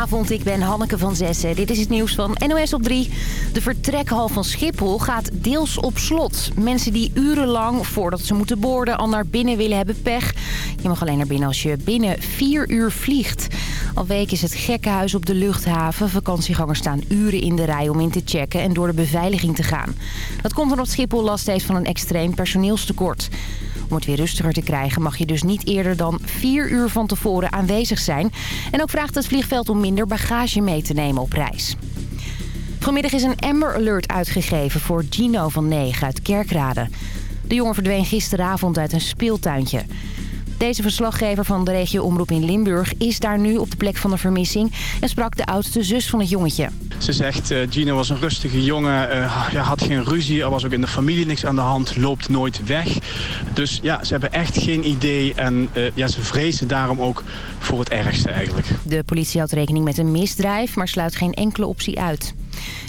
Goedenavond, ik ben Hanneke van Zessen. Dit is het nieuws van NOS op 3. De vertrekhal van Schiphol gaat deels op slot. Mensen die urenlang voordat ze moeten boorden al naar binnen willen hebben pech. Je mag alleen naar binnen als je binnen vier uur vliegt. Al week is het gekkenhuis op de luchthaven. Vakantiegangers staan uren in de rij om in te checken en door de beveiliging te gaan. Dat komt omdat Schiphol last heeft van een extreem personeelstekort. Om het weer rustiger te krijgen mag je dus niet eerder dan vier uur van tevoren aanwezig zijn. En ook vraagt het vliegveld om minder bagage mee te nemen op reis. Vanmiddag is een Amber Alert uitgegeven voor Gino van 9 uit Kerkrade. De jongen verdween gisteravond uit een speeltuintje. Deze verslaggever van de regio Omroep in Limburg is daar nu op de plek van de vermissing... en sprak de oudste zus van het jongetje. Ze zegt, uh, Gino was een rustige jongen, uh, ja, had geen ruzie, er was ook in de familie niks aan de hand, loopt nooit weg. Dus ja, ze hebben echt geen idee en uh, ja, ze vrezen daarom ook voor het ergste eigenlijk. De politie houdt rekening met een misdrijf, maar sluit geen enkele optie uit.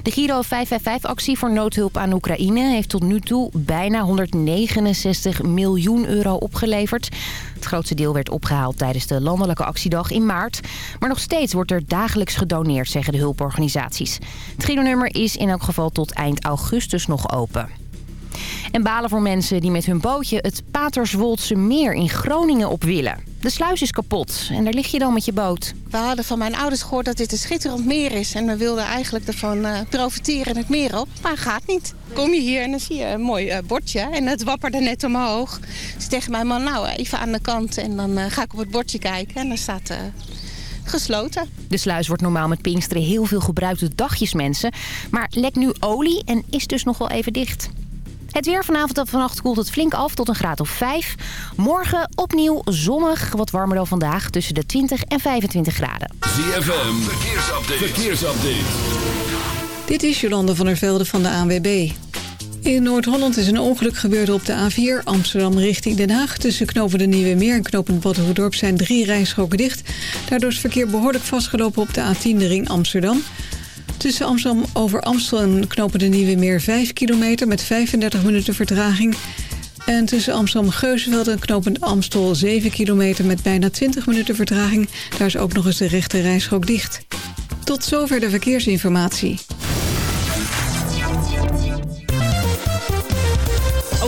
De Giro 555-actie voor noodhulp aan Oekraïne heeft tot nu toe bijna 169 miljoen euro opgeleverd. Het grootste deel werd opgehaald tijdens de landelijke actiedag in maart. Maar nog steeds wordt er dagelijks gedoneerd, zeggen de hulporganisaties. Het Giro-nummer is in elk geval tot eind augustus nog open. En balen voor mensen die met hun bootje het Paterswoldse meer in Groningen op willen. De sluis is kapot en daar lig je dan met je boot. We hadden van mijn ouders gehoord dat dit een schitterend meer is. En we wilden eigenlijk ervan uh, profiteren het meer op. Maar gaat niet. Kom je hier en dan zie je een mooi uh, bordje. En het wapperde net omhoog. Dus tegen mijn man, nou even aan de kant. En dan uh, ga ik op het bordje kijken. En daar staat gesloten. De sluis wordt normaal met Pinksteren heel veel gebruikt door dagjesmensen. Maar lekt nu olie en is dus nog wel even dicht. Het weer vanavond en vannacht koelt het flink af tot een graad of 5. Morgen opnieuw zonnig, wat warmer dan vandaag, tussen de 20 en 25 graden. ZFM, verkeersupdate. verkeersupdate. Dit is Jolande van der Velde van de ANWB. In Noord-Holland is een ongeluk gebeurd op de A4 Amsterdam richting Den Haag. Tussen knopen de Nieuwe Meer en knopen Badhoevedorp zijn drie rijstroken dicht. Daardoor is het verkeer behoorlijk vastgelopen op de A10 de ring Amsterdam. Tussen Amsterdam over Amstel en knopen de Nieuwe Meer 5 kilometer met 35 minuten vertraging. En tussen Amsterdam-Geuzenveld en Amstel 7 kilometer met bijna 20 minuten vertraging. Daar is ook nog eens de rechte rijstrook dicht. Tot zover de verkeersinformatie.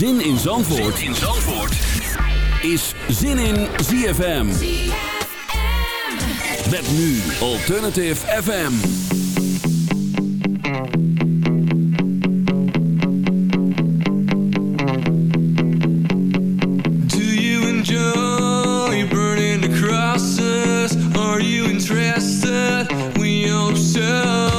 Zin in Zandvoort, zin in Zandvoort. is Zin in ZFM. Met nu Alternative FM. Do you enjoy burning the crosses? Are you interested? We hope so.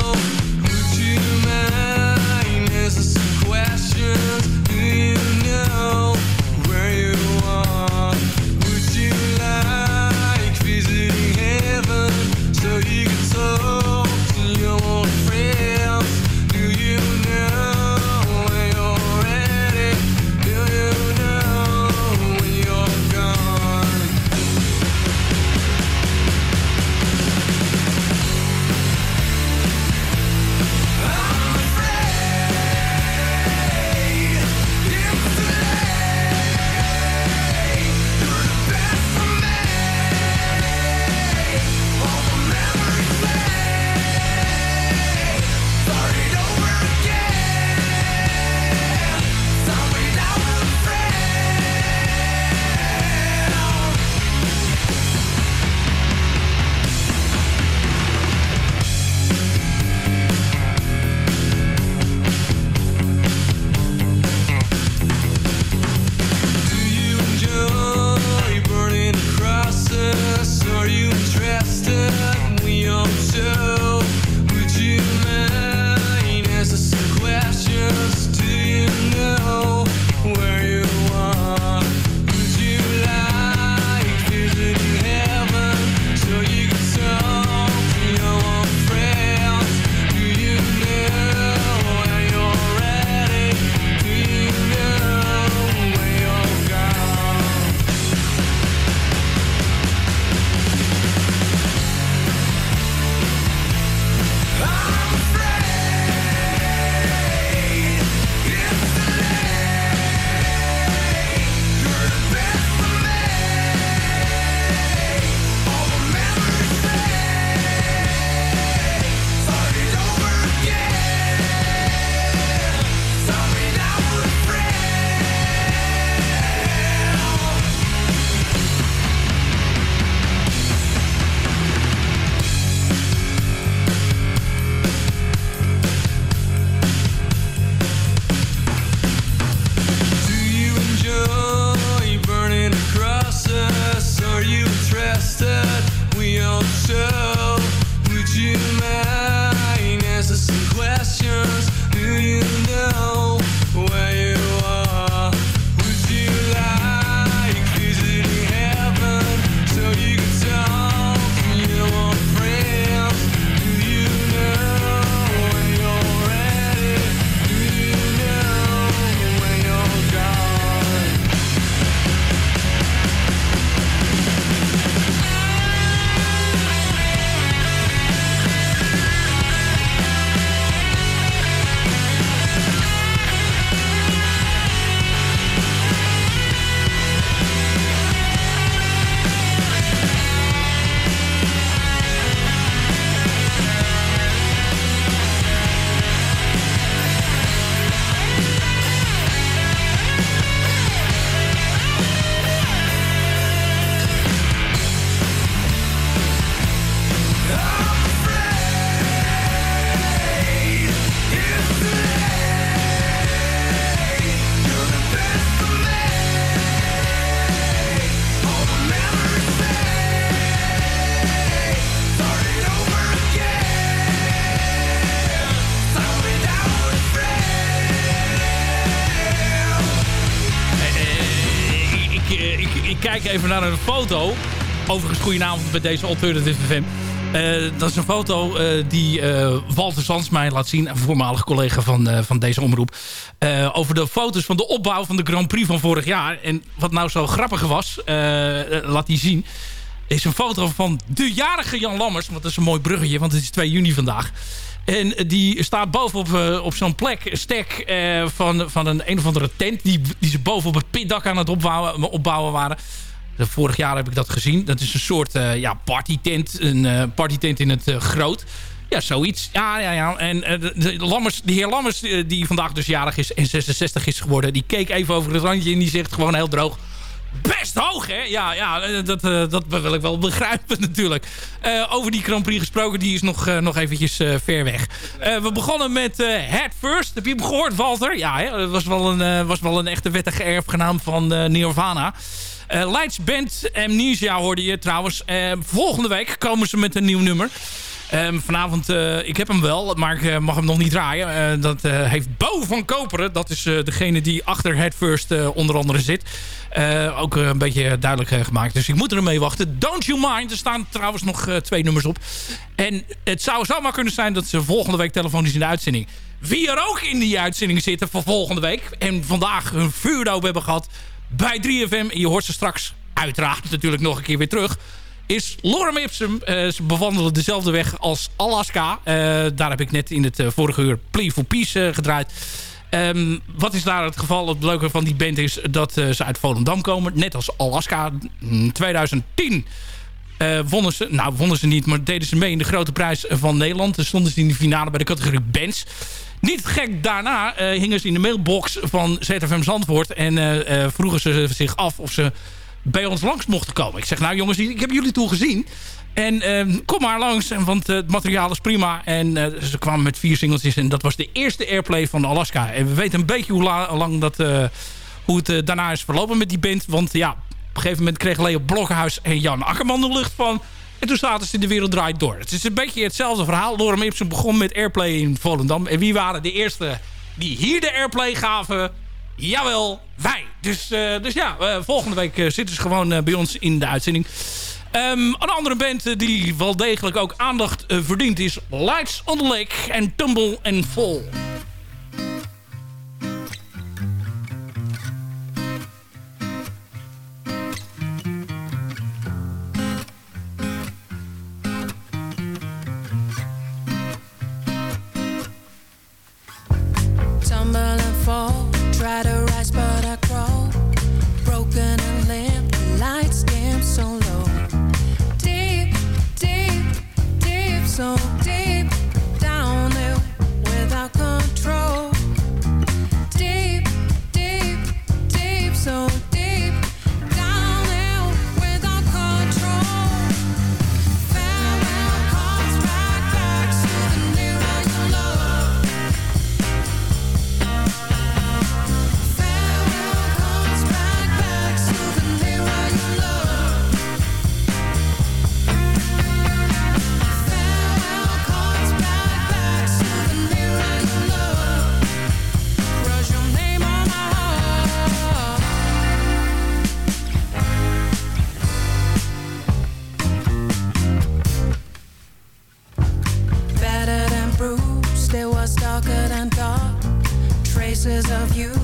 Overigens, goedenavond bij deze Alternative FM. Uh, dat is een foto uh, die uh, Walter Sands mij laat zien. Een voormalig collega van, van deze omroep. over de foto's van de opbouw van de Grand Prix van vorig jaar. En wat nou zo grappig was, laat hij zien. Is een foto van de jarige Jan Lammers. Want dat is een mooi bruggetje, want het is 2 juni vandaag. En die staat bovenop op zo'n plek, stek van, van een een of andere tent... die, die ze boven op het pitdak aan het opbouwen, opbouwen waren. Vorig jaar heb ik dat gezien. Dat is een soort uh, ja, partytent. Een partytent in het groot. Ja, zoiets. Ja, ja, ja. En de, Lammers, de heer Lammers, die vandaag dus jarig is en 66 is geworden... die keek even over het randje en die zegt gewoon heel droog best hoog, hè? Ja, ja dat, dat wil ik wel begrijpen natuurlijk. Over die Grand Prix gesproken, die is nog, nog eventjes ver weg. we begonnen met Head First. Heb je hem gehoord, Walter? Ja, hè? dat was wel, een, was wel een echte wettige erfgenaam van Nirvana. Lights Band Amnesia hoorde je trouwens. volgende week komen ze met een nieuw nummer. Um, vanavond, uh, ik heb hem wel, maar ik uh, mag hem nog niet draaien. Uh, dat heeft Bo van Koperen. Dat is degene die achter Head First onder andere zit. ook een beetje duidelijk gemaakt. Dus ik moet er mee wachten. Don't You Mind. Er staan trouwens nog twee nummers op. En het zou zomaar kunnen zijn dat ze volgende week telefonisch in de uitzending... Wie er ook in die uitzending zitten voor volgende week. En vandaag een vuurdoop hebben gehad bij 3FM. En je hoort ze straks uiteraard natuurlijk nog een keer weer terug is Lorem Ipsum. Uh, ze bewandelen dezelfde weg als Alaska. Uh, daar heb ik net in het uh, vorige uur Plea for Peace gedraaid. Um, wat is daar het geval? Het leuke van die band is dat ze uit Volendam komen. Net als Alaska. In 2010 wonnen ze, nou wonnen ze niet, maar deden ze mee in de grote prijs van Nederland. Dan stonden ze in de finale bij de categorie bands. Niet gek daarna hingen ze in de mailbox van ZFM Zandvoort. En vroegen ze zich af of ze bij ons langs mochten komen. Ik zeg, nou jongens, ik heb jullie toen gezien. En uh, kom maar langs, want het materiaal is prima. En ze kwamen met vier singeltjes en dat was de eerste airplay van Alaska. En we weten een beetje hoe la lang dat, hoe het daarna is verlopen met die band. Want ja, op een gegeven moment kreeg Leo Blokhuis en Jan Akkerman de lucht van. En toen zaten ze in de wereld draait door. Het is een beetje hetzelfde verhaal. Lorem Ipsum begon met airplay in Volendam. En wie waren de eerste die hier de airplay gaven? Jawel, wij. Dus, uh, dus ja, uh, volgende week uh, zitten ze gewoon bij ons in de uitzending. Um, een andere band die wel degelijk ook aandacht verdient is Lights on the Lake en Tumble and Fall. So Traces of you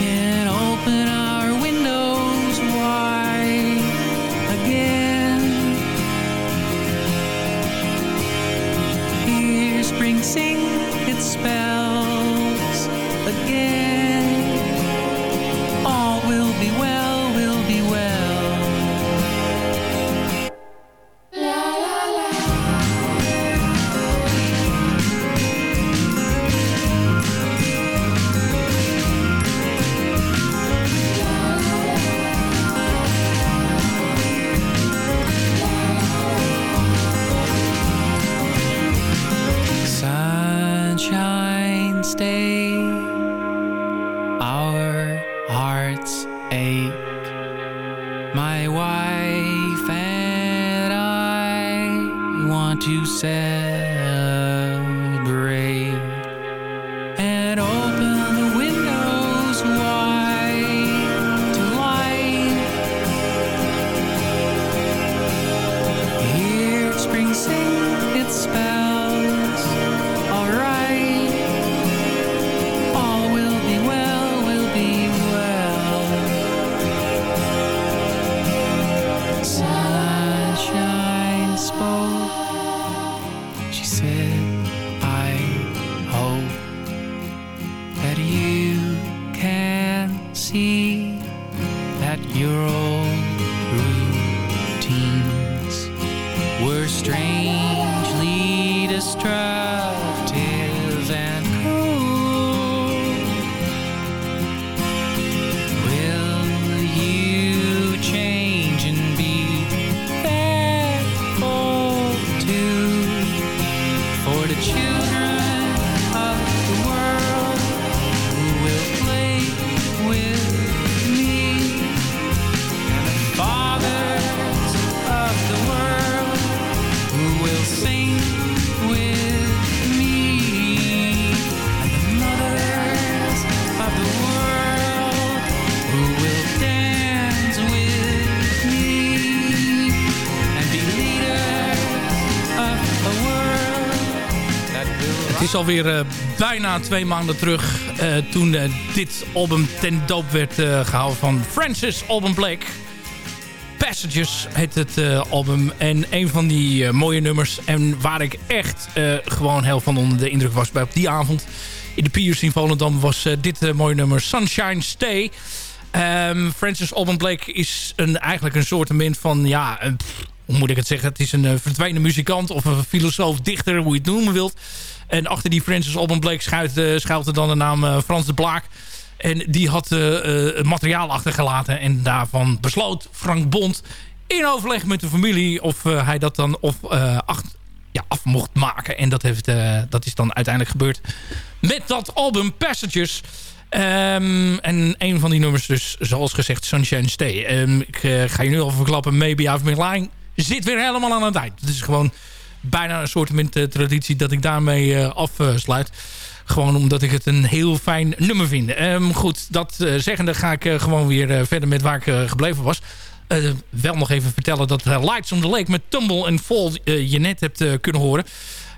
we alweer eh, bijna twee maanden terug eh, toen eh, dit album ten doop werd eh, gehouden van Francis Alban Blake. Passages heet het album. En een van die mooie nummers. En waar ik echt gewoon heel van onder de indruk was bij op die avond. In de Piers in Volendam was dit mooie nummer Sunshine Stay. Ehm, Francis Alban Blake is een, eigenlijk een soort van... Ja, een, hoe moet ik het zeggen? Het is een eh, verdwenen muzikant of een filosoof, dichter, hoe je het noemen wilt. En achter die Francis Alban Blake schuilt, eh, schuilt er dan de naam eh, Frans de Blaak. En die had materiaal achtergelaten. En daarvan besloot Frank Bond in overleg met de familie... of hij dat dan of, ja, af mocht maken. En dat, heeft, dat is dan uiteindelijk gebeurd met dat album Passages... Ehm, en een van die nummers dus, zoals gezegd, Sunshine Stay. Ehm, ik ga je nu al verklappen, Maybe I've Been Lying zit weer helemaal aan het eind. Het is gewoon bijna een soort uh, traditie dat ik daarmee uh, afsluit. Gewoon omdat ik het een heel fijn nummer vind. Um, goed, dat uh, zeggende ga ik gewoon weer verder met waar ik gebleven was. wel nog even vertellen dat Lights on the Lake met Tumble and Fall je net hebt kunnen horen.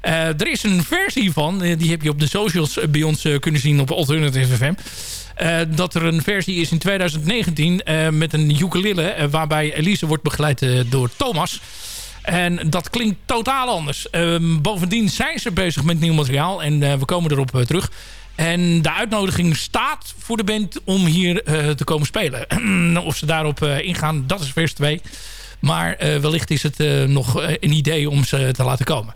er is een versie van, die heb je op de socials bij ons kunnen zien op Alternative FM. Eh, dat er een versie is in 2019 eh, met een ukulele... eh, waarbij Elise wordt begeleid door Thomas. En dat klinkt totaal anders. Ehm, bovendien zijn ze bezig met nieuw materiaal. En we komen erop terug. En de uitnodiging staat voor de band om hier te komen spelen. of ze daarop ingaan, dat is vers 2. Maar wellicht is het nog een idee om ze te laten komen.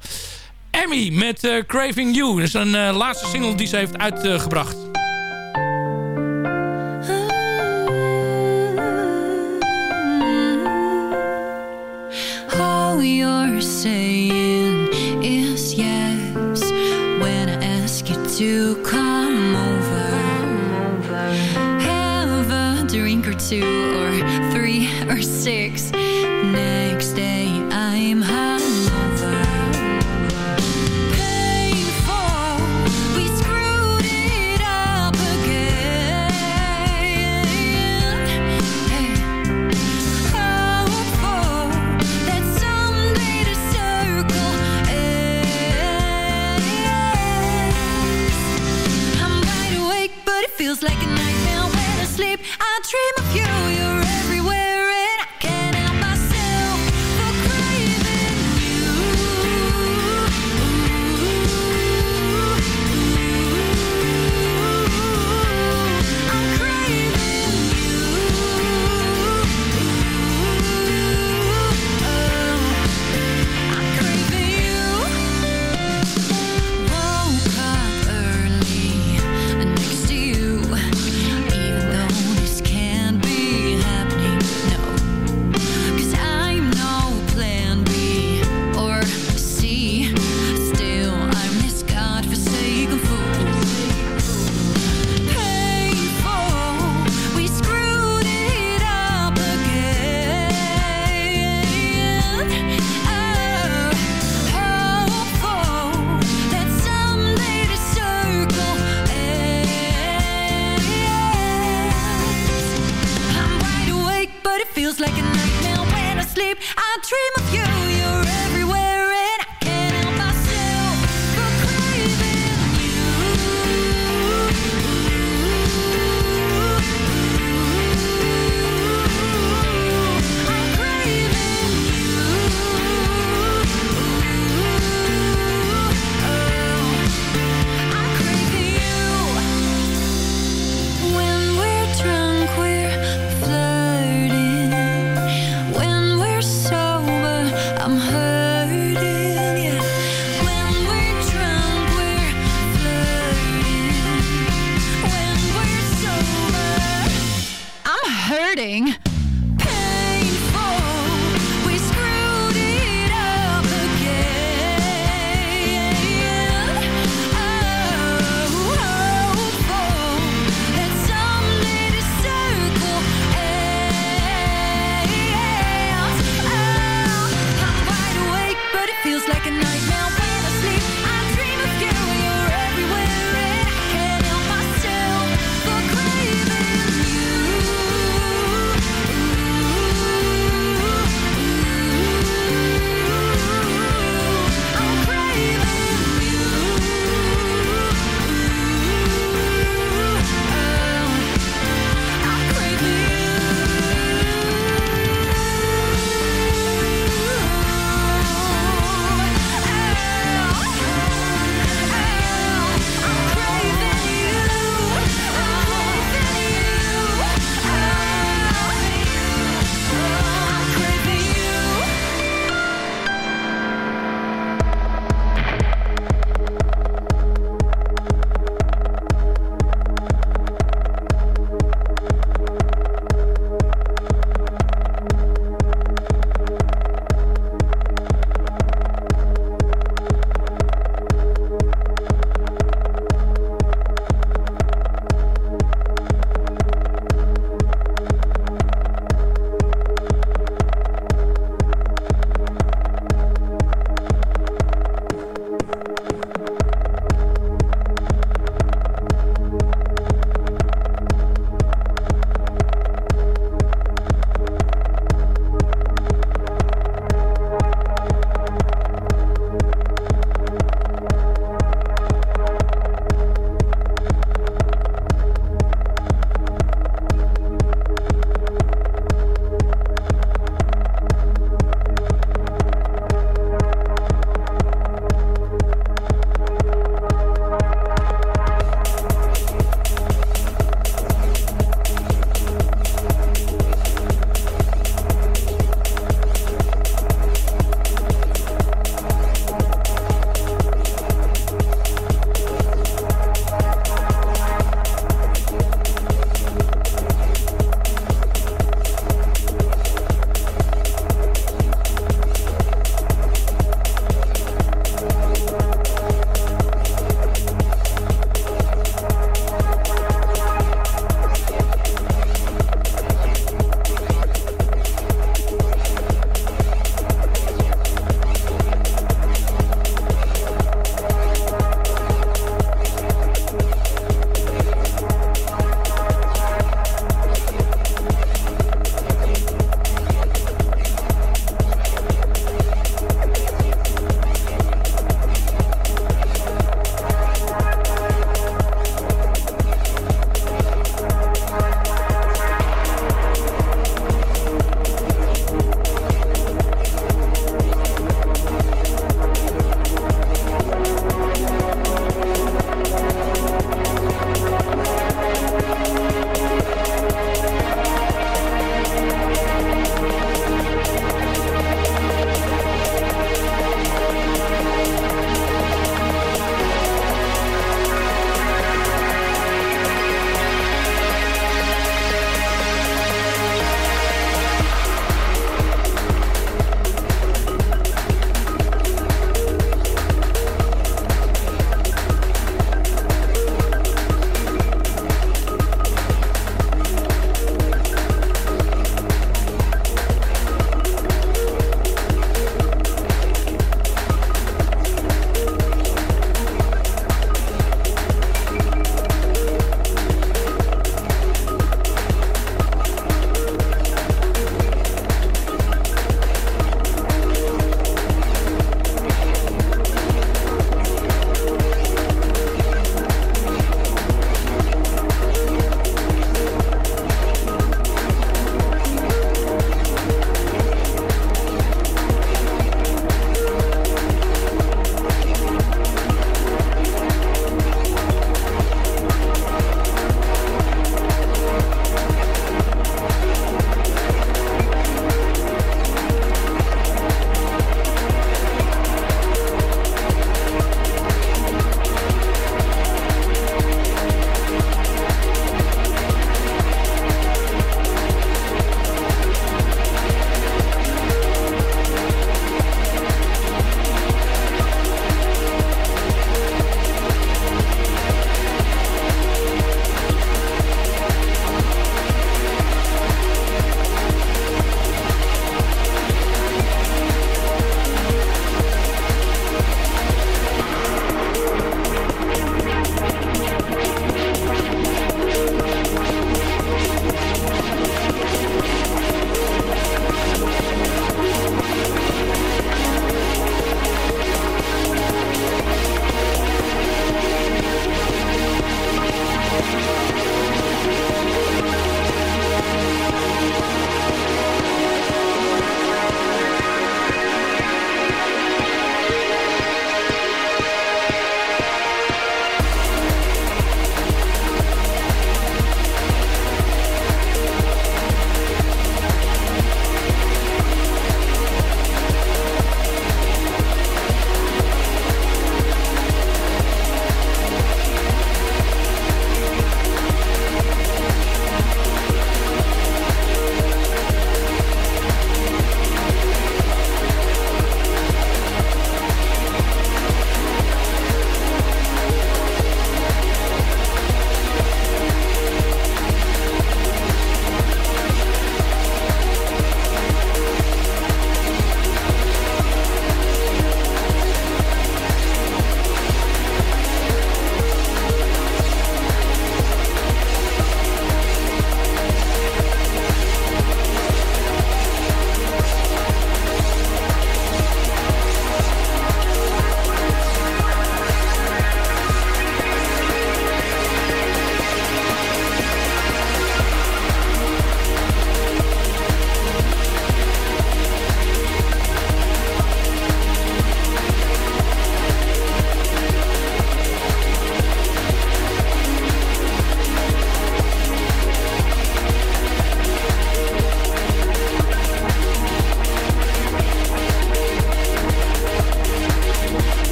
Emmy met Craving You. Dat is een laatste single die ze heeft uitgebracht. Saying is yes when I ask you to come over. Have a drink or two, or three or six. Dream of you,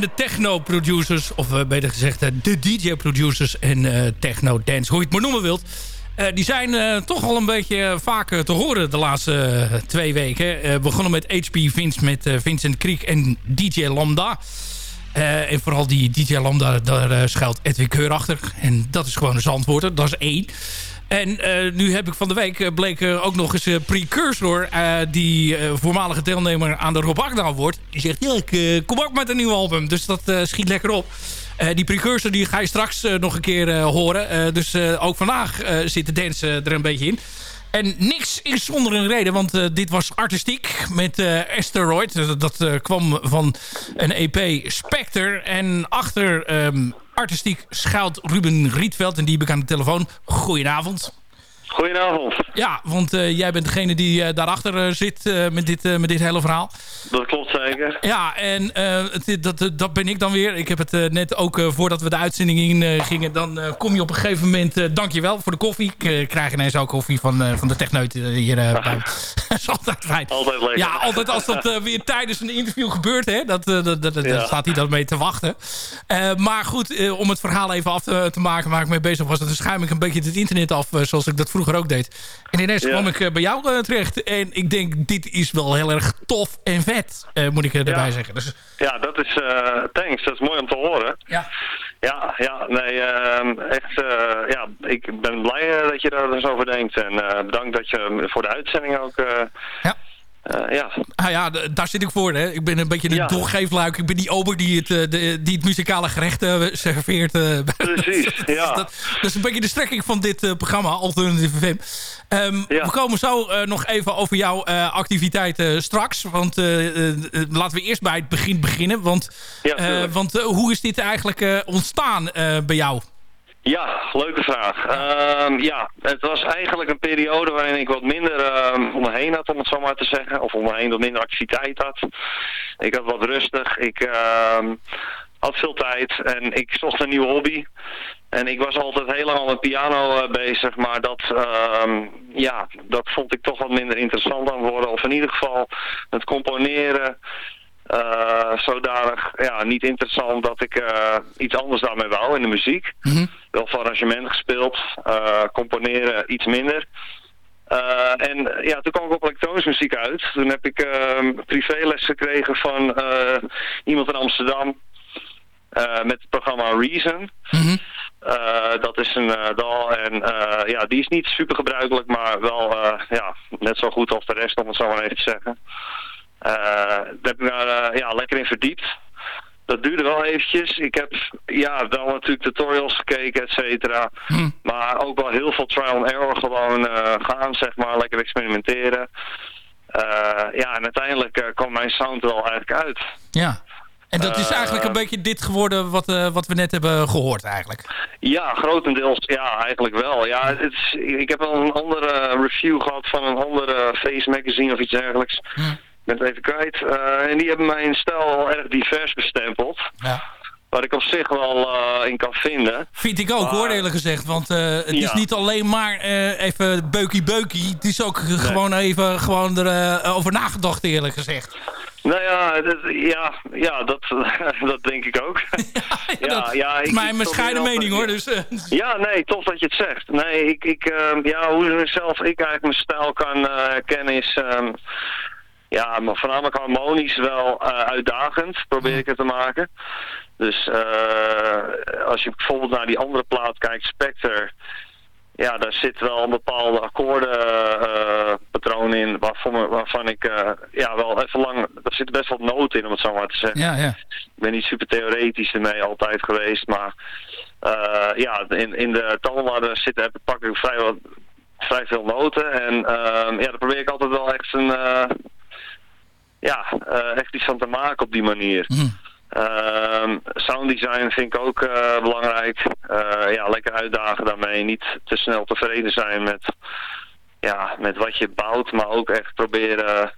de techno-producers, of eh, beter gezegd eh, de DJ-producers en eh, techno-dance, hoe je het maar noemen wilt. Die zijn toch al een beetje vaak eh, te horen de laatste twee weken. Begonnen met HP Vince met Vincent Kriek en DJ Lambda. En vooral die DJ Lambda, daar schuilt Edwin Keur achter. En dat is gewoon een zandwoorder, dat is één. En eh, nu heb ik van de week eh, bleek ook nog eens eh, Precursor... die voormalige deelnemer aan de Rob Agda wordt. Die zegt, ja, ik kom ook met een nieuw album. Dus dat schiet lekker op. Die Precursor die ga je straks nog een keer horen. Dus ook vandaag zit de dance er een beetje in. En niks is zonder een reden, want dit was artistiek met Asteroid. Dat kwam van een EP Spectre. En achter ehm, artistiek schuilt Ruben Rietveld. En die heb ik aan de telefoon. Goedenavond. Goedenavond, Ja, want eh, jij bent degene die eh, daarachter eh, zit met, dit, met dit hele verhaal. dat klopt zeker. Ja, en het, dat, dat ben ik dan weer. Ik heb het net ook voordat we de uitzending in gingen. Dan kom je op een gegeven moment... eh dankjewel voor de koffie. Ik krijg ineens ook koffie van, van de techneut hier bij is altijd fijn. Altijd lekker. Ja, altijd als dat weer tijdens een interview gebeurt. Hè, dat, dat, dat, Ja. staat hij dan mee te wachten. Maar goed, om het verhaal even af te, te maken waar ik mee bezig was. Dan schuim ik een beetje het internet af. zoals ik dat vroeger ook deed. En ineens kwam ik eh, bij jou eh, terecht. En ik denk, dit is wel heel erg tof en vet. eh, moet ik erbij zeggen. Dus Ja, dat is, thanks, dat is mooi om te horen. ja. Ja, ja, nee, ehm, echt, ja, ik ben blij dat je daar eens over denkt. En bedankt dat je voor de uitzending ook, Ja. Eh, ja, Ah ja, daar zit ik voor. Hè. Ik ben een beetje de Ja. doorgeefluik. Ik ben die ober die het, eh, de, die het muzikale gerecht eh, serveert. eh. Precies, ja. dat, dat is een beetje de strekking van dit programma, Alternative FM. Ehm, Ja. We komen zo nog even over jouw activiteiten straks. Want laten we eerst bij het begin beginnen. Want, Ja, want hoe is dit eigenlijk ontstaan bij jou? Ja, leuke vraag. Ehm, ja, het was eigenlijk een periode waarin ik wat minder ehm, om me heen had, om het zo maar te zeggen. Of om me heen wat minder activiteit had. Ik had wat rustig. Ik ehm, had veel tijd en ik zocht een nieuwe hobby. En ik was altijd heel lang met piano eh, bezig, maar dat, ja, dat vond ik toch wat minder interessant aan worden. Of in ieder geval het componeren eh, zodanig ja, niet interessant dat ik eh, iets anders daarmee wou in de muziek. Wel van arrangement gespeeld, eh, componeren iets minder. En ja, toen kwam ik op elektronische muziek uit. Toen heb ik ehm privéles gekregen van iemand in Amsterdam met het programma Reason. Eh, dat is een DAW en ja, die is niet super gebruikelijk, maar wel ja, net zo goed als de rest, om het zo maar even te zeggen. Eh, daar heb ik daar eh, ja, lekker in verdiept. Dat duurde wel eventjes. Ik heb ja, wel natuurlijk tutorials gekeken, et cetera. Maar ook wel heel veel trial and error gewoon eh, gaan, zeg maar. Lekker experimenteren. Ja, en uiteindelijk kwam mijn sound er wel eigenlijk uit. Ja. En dat is eigenlijk een beetje dit geworden wat, wat we net hebben gehoord eigenlijk. Ja, grotendeels ja, eigenlijk wel. Ja, het is, ik heb al een andere review gehad van een andere Face Magazine of iets dergelijks. Ik ben het even kwijt. Eh, en die hebben mijn stijl al erg divers bestempeld. Ja. Waar ik op zich wel eh, in kan vinden. Vind ik ook hoor, eerlijk gezegd. Want eh, het is niet alleen maar even beukie beukie. Het is ook gewoon even gewoon erover over nagedacht, eerlijk gezegd. Nou ja, dat, ja, ja dat, dat denk ik ook. ja, dat ja, ik, mijn bescheiden mening hoor. Dus, Ja, nee, tof dat je het zegt. Nee, ik, ik ehm, ja, hoe zelf ik eigenlijk mijn stijl kan herkennen is, ehm, ja, maar voornamelijk harmonisch wel eh, uitdagend, probeer ik het te maken. Dus eh, als je bijvoorbeeld naar die andere plaat kijkt, Spectre, ja, daar zit wel een bepaalde akkoordenpatroon in, waarvan, waarvan ik eh, ja, wel even lang, er zitten best wat noten in om het zo maar te zeggen. ja, ja. Ik ben niet super theoretisch ermee altijd geweest, maar eh, ja, in, in de toonladder zitten heb, pak ik vrij, wat, vrij veel noten. En ja, daar probeer ik altijd wel echt een, eh, ja, echt iets van te maken op die manier. Ehm, sounddesign vind ik ook eh, belangrijk. Eh, ja, lekker uitdagen daarmee. Niet te snel tevreden zijn met, ja, met wat je bouwt, maar ook echt proberen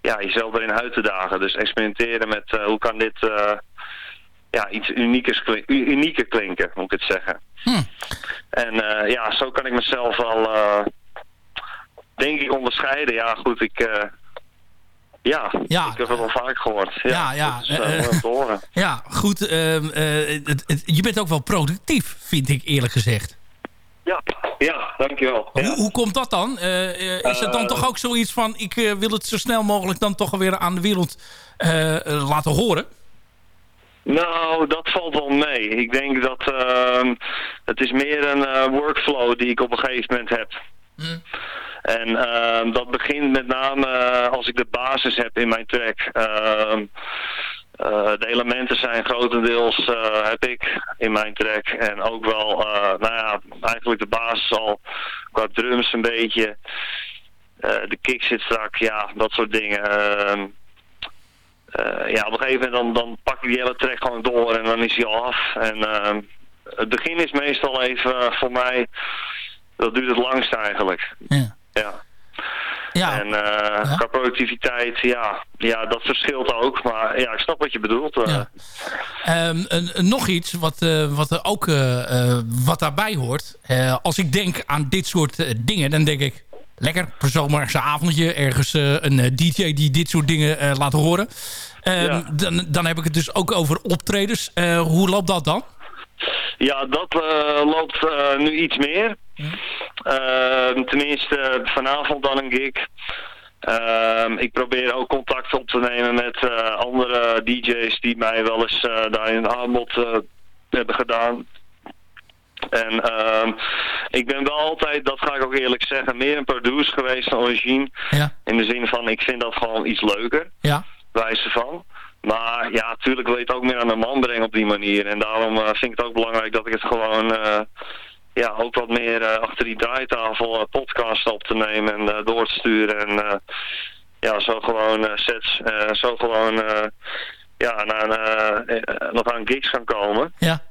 ja, jezelf erin uit te dagen. Dus experimenteren met eh, hoe kan dit ja, iets uniekers unieker klinken, moet ik het zeggen. En eh, ja, zo kan ik mezelf eh, denk ik, onderscheiden. Ja, goed, ik, Ja, Ja. ik heb het al vaak gehoord. Ja, Ja, ja, is, eh, eh, horen. Ja, goed. ehm, eh, het, het- je bent ook wel productief, vind ik eerlijk gezegd. Ja, ja, dankjewel. Ja. Hoe, hoe komt dat dan? Is het dan toch ook zoiets van... ik wil het zo snel mogelijk dan toch weer aan de wereld laten horen? Nou, dat valt wel mee. Ik denk dat ehm, het is meer een workflow die ik op een gegeven moment heb. En ehm, dat begint met name eh, als ik de basis heb in mijn track. Ehm, eh, de elementen zijn grotendeels eh, heb ik in mijn track. En ook wel, eh, nou ja, eigenlijk de basis al qua drums een beetje. De kick zit strak, ja, dat soort dingen. Ehm, eh, ja, op een gegeven moment dan, dan pak ik die hele track gewoon door en dan is hij al af. En het begin is meestal even voor mij, dat duurt het langst eigenlijk. Ja. Ja. Ja. En eh, qua productiviteit, ja, ja, dat verschilt ook. Maar ja, ik snap wat je bedoelt. eh. Ehm, nog iets wat, eh, wat er ook wat daarbij hoort. Als ik denk aan dit soort dingen, dan denk ik... Lekker, zomerse avondje. Ergens een DJ die dit soort dingen laat horen. Ehm, dan, dan heb ik het dus ook over optredens. Hoe loopt dat dan? Ja, dat eh, loopt eh, nu iets meer. Ehm, tenminste, vanavond dan een gig. Ehm, ik probeer ook contact op te nemen met eh, andere DJ's die mij wel eens daarin een aanbod eh, hebben gedaan. En ehm, ik ben wel altijd, dat ga ik ook eerlijk zeggen, meer een producer geweest dan origine. Ja. In de zin van, ik vind dat gewoon iets leuker Ja. wijze van. Maar ja, natuurlijk wil je het ook meer aan de man brengen op die manier. En daarom eh, vind ik het ook belangrijk dat ik het gewoon eh, ja, ook wat meer eh, achter die draaitafel uh, podcast op te nemen en eh, door te sturen. En ja, zo gewoon sets, zo gewoon eh, ja, naar, nog aan gigs gaan komen. Ja.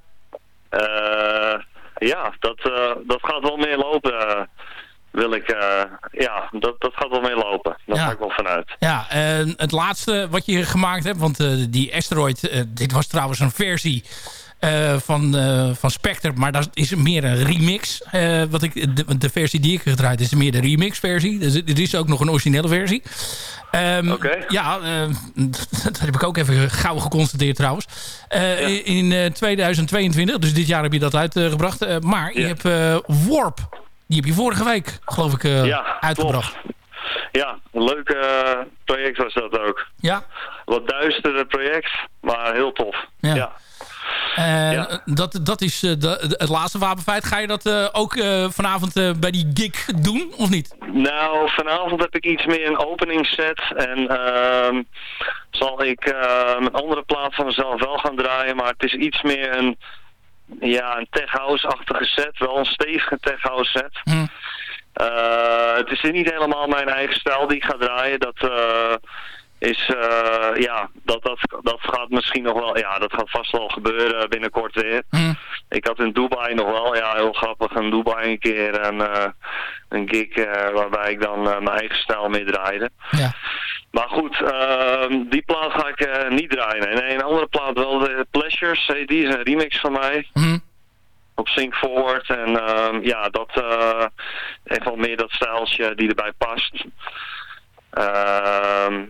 Ja, dat, dat gaat wel meer lopen. Wil ik, eh, ja, dat, dat gaat wel mee lopen. Daar ga ik wel vanuit. Ja, en het laatste wat je gemaakt hebt, want eh, die Asteroid, eh, dit was trouwens een versie van, eh, van Spectre, maar dat is meer een remix. Wat ik, de, de versie die ik heb gedraaid is meer de remix versie. Dus er is ook nog een originele versie. Ehm, Ja, eh, dat heb ik ook even gauw geconstateerd trouwens. In eh, 2022, dus dit jaar heb je dat uitgebracht. Maar je hebt Warp, die heb je vorige week geloof ik eh, Ja, uitgebracht. Ja, een leuk eh, project was dat ook. Ja. Wat duistere project, maar heel tof. Ja. Ja. En dat, dat is eh, de, het laatste wapenfeit. Ga je dat eh, ook eh, vanavond eh, bij die gig doen, of niet? Nou, vanavond heb ik iets meer een openingsset en ehm, zal ik eh, een andere plaat van mezelf wel gaan draaien, maar het is iets meer een, ja, een tech house-achtige set, wel een stevige tech house set. Eh, het is niet helemaal mijn eigen stijl die ik ga draaien. Dat eh, is, eh, ja, dat, dat, dat gaat misschien nog wel, ja, dat gaat vast wel gebeuren binnenkort weer. Ik had in Dubai nog wel, ja, heel grappig, in Dubai een keer een, een gig waarbij ik dan mijn eigen stijl mee draaide. Ja. Maar goed, ehm, die plaat ga ik eh, niet draaien. Nee, een andere plaat wel, de Pleasures, die is een remix van mij. Op Sync Forward. En ehm, ja, dat eh heeft wel meer dat stijltje die erbij past. Ehm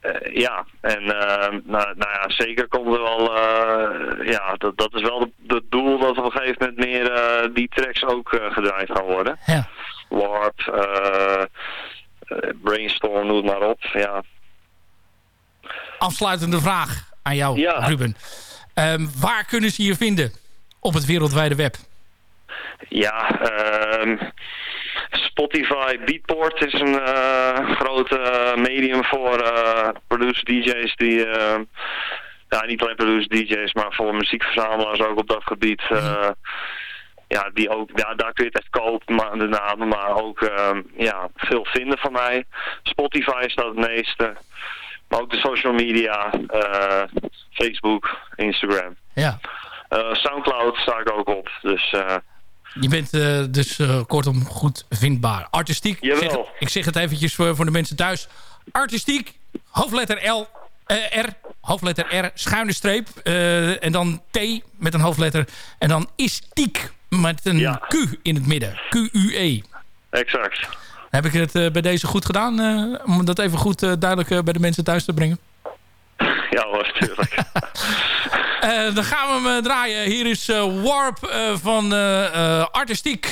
eh, ja, en nou, nou ja, zeker komt er wel, eh, ja, dat, dat is wel het doel dat op een gegeven moment meer eh, die tracks ook eh, gedraaid gaan worden. Ja. Warp, eh, eh, Brainstorm, noem het maar op, ja. Afsluitende vraag aan jou, Ja. Ruben. Ehm, waar kunnen ze je vinden op het wereldwijde web? Ja, ehm, Spotify Beatport is een eh groot eh, medium voor eh producer DJ's die, eh, ja niet alleen producer DJ's, maar voor muziekverzamelaars ook op dat gebied. eh, ja, die ook, ja, daar kun je het echt kopen, maar, de namen, maar ook ehm, ja, veel vinden van mij. Spotify is dat het meeste. Maar ook de social media, eh, Facebook, Instagram. Ja. Eh, Soundcloud sta ik ook op, dus... eh, Je bent dus kortom goed vindbaar. Artistiek, ik zeg, Jawel. ik zeg het eventjes voor, voor de mensen thuis. Artistiek, hoofdletter L, eh, R, hoofdletter R, schuine streep. en dan T met een hoofdletter. En dan istiek met een Q in het midden. Q-U-E. Exact. Heb ik het eh, bij deze goed gedaan? eh, om dat even goed eh, duidelijk bij de mensen thuis te brengen. Ja hoor, tuurlijk. Dan gaan we hem draaien. Hier is Warp van Artistiek.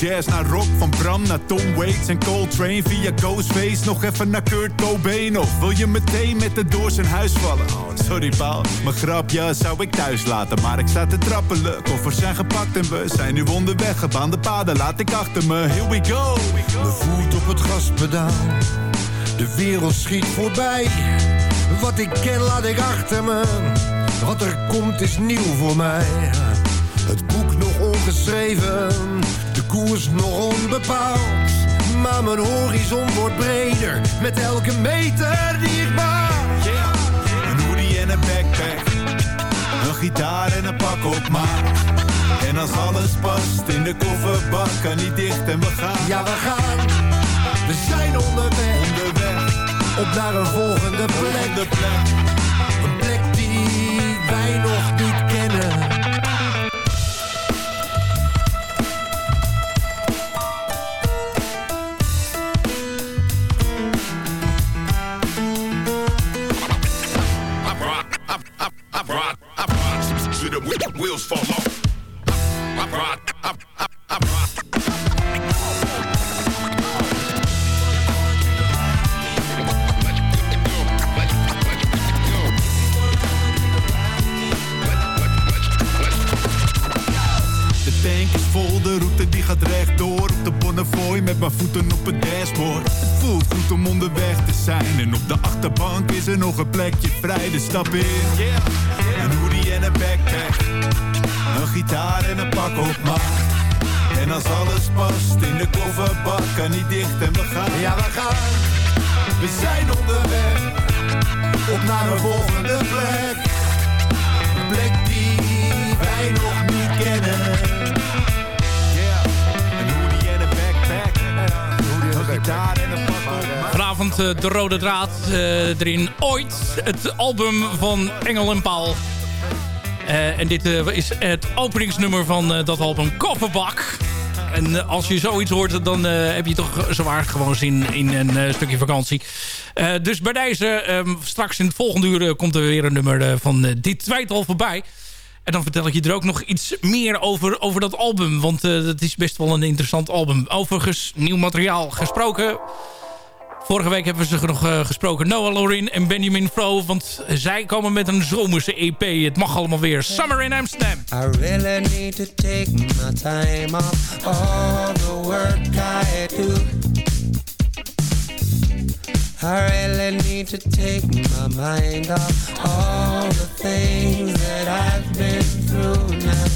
Jazz naar rock, van Bram naar Tom Waits en Coltrane. Via Ghostface nog even naar Kurt Cobain. Of wil je meteen met de door zijn huis vallen? Oh, sorry paal, mijn grapje zou ik thuis laten. Maar ik sta te trappelen, koffers zijn gepakt en we zijn nu onderweg. Gebaande paden laat ik achter me, here we go. Mijn voet op het gaspedaal. De wereld schiet voorbij. Wat ik ken laat ik achter me. Wat er komt is nieuw voor mij. Het boek nog ongeschreven. De koers nog onbepaald. Maar mijn horizon wordt breder. Met elke meter die ik maak. Een hoodie en een backpack. Een gitaar en een pak op maat. En als alles past in de kofferbak, kan niet dicht en we gaan. Ja, we gaan. We zijn onderweg. Onderweg, Op naar een volgende plek. de plek. Een plek die wij Eh, de rode draad eh, erin. Ooit het album van Engel en Paul. Eh, en dit is het openingsnummer van dat album Kofferbak. En als je zoiets hoort, dan heb je toch zwaar gewoon zin in een stukje vakantie. Dus bij deze, ehm, straks in het volgende uur komt er weer een nummer van dit tweetal voorbij. En dan vertel ik je er ook nog iets meer over, over dat album. Want dat is best wel een interessant album. Overigens, nieuw materiaal gesproken. Vorige week hebben we ze nog eh, gesproken. Noah Lorin en Benjamin Fro. Want zij komen met een zomerse EP. Het mag allemaal weer. Summer in Amsterdam. I really need to take my time off all the work I do. I really need to take my mind off all the things that I've been through now.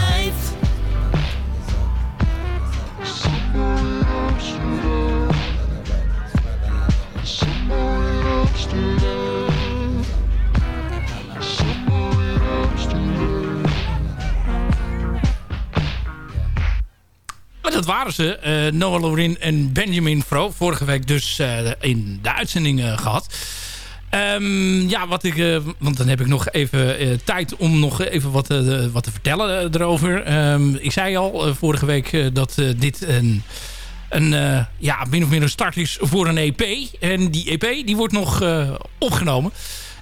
Waren eh, Noah Lorin en Benjamin Fro. Vorige week dus eh, in de uitzending eh, gehad. Ehm, ja, wat ik, want dan heb ik nog even tijd om nog even wat, wat te vertellen erover. Ehm, ik zei al vorige week dat dit een, een ja, min of meer een start is voor een EP. En die EP die wordt nog opgenomen.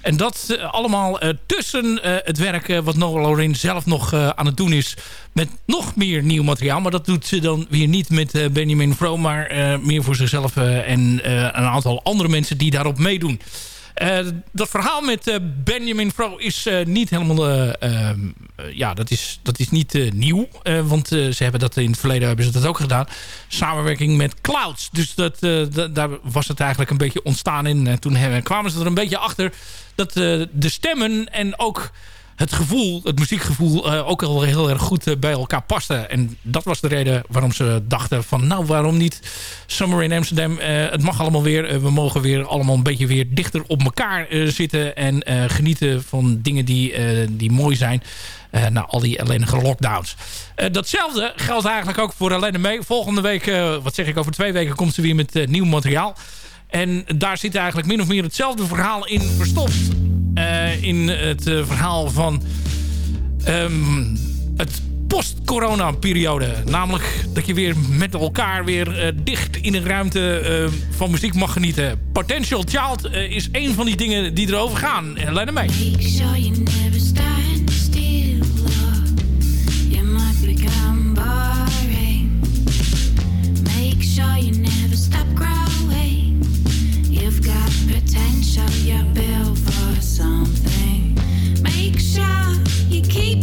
En dat eh, allemaal eh, tussen eh, het werk wat Noah Lorin zelf nog aan het doen is. Met nog meer nieuw materiaal. Maar dat doet ze dan weer niet met Benjamin Fro. Maar meer voor zichzelf en een aantal andere mensen die daarop meedoen. Eh, dat verhaal met eh, Benjamin Fro is eh, niet helemaal... eh, ehm, eh, ja, dat is, dat is niet nieuw. Want ze hebben dat in het verleden hebben ze dat ook gedaan. Samenwerking met Clouds. Dus dat, da- daar was het eigenlijk een beetje ontstaan in. En toen kwamen ze er een beetje achter... dat de stemmen en ook het gevoel, het muziekgevoel... eh, ook al heel erg goed eh, bij elkaar pasten. En dat was de reden waarom ze dachten van... nou, waarom niet Summer in Amsterdam? Eh, het mag allemaal weer. We mogen weer allemaal een beetje weer dichter op elkaar zitten... en genieten van dingen die, die mooi zijn... na al die ellendige lockdowns. Datzelfde geldt eigenlijk ook voor Helene Mee. Volgende week, wat zeg ik, over twee weken komt ze weer met nieuw materiaal. En daar zit eigenlijk min of meer hetzelfde verhaal in verstopt. Eh, in het eh, verhaal van ehm, het post-corona-periode. Namelijk dat je weer met elkaar weer eh, dicht in een ruimte van muziek mag genieten. Potential Child is een van die dingen die erover gaan. Helene Mee. Potential, you're built for something. Make sure you keep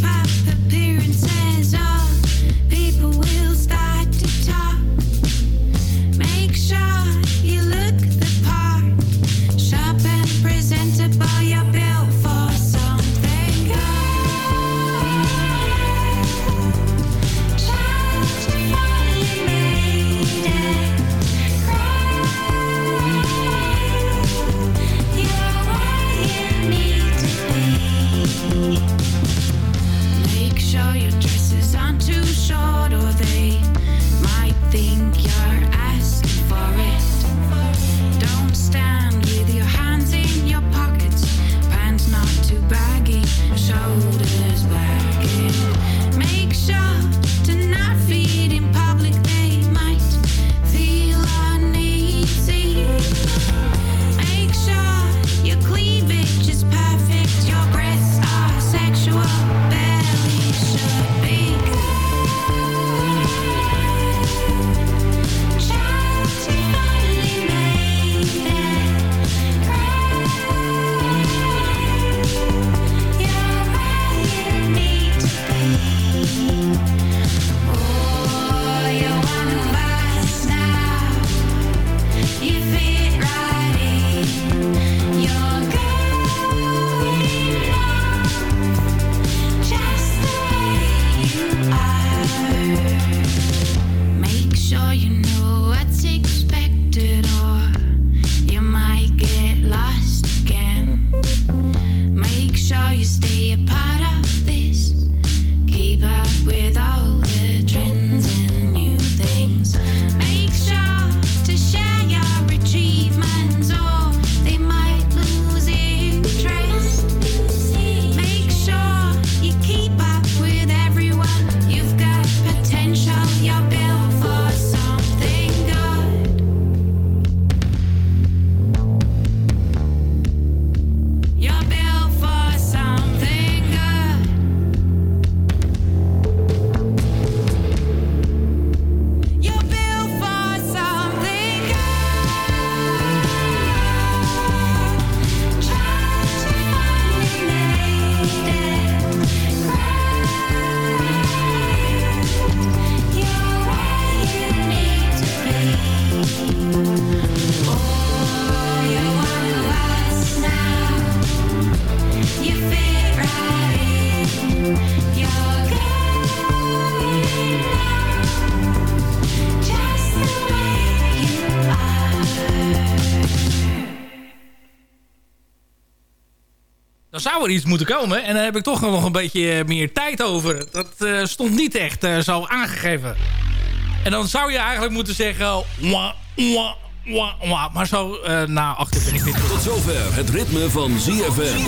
iets moeten komen. En dan heb ik toch nog een beetje meer tijd over. Dat eh, stond niet echt eh, zo aangegeven. En dan zou je eigenlijk moeten zeggen... Wah, wah, wah, wah. Maar zo eh na achter ben ik niet. Tot zover het ritme van ZFM.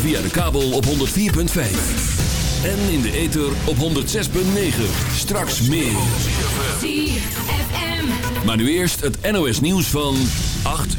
Via de kabel op 104.5. En in de ether op 106.9. Straks meer. Maar nu eerst het NOS nieuws van 8 uur.